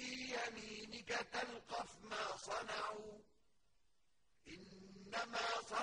في يمينك تلقف ما صنعوا. إنما صنعوا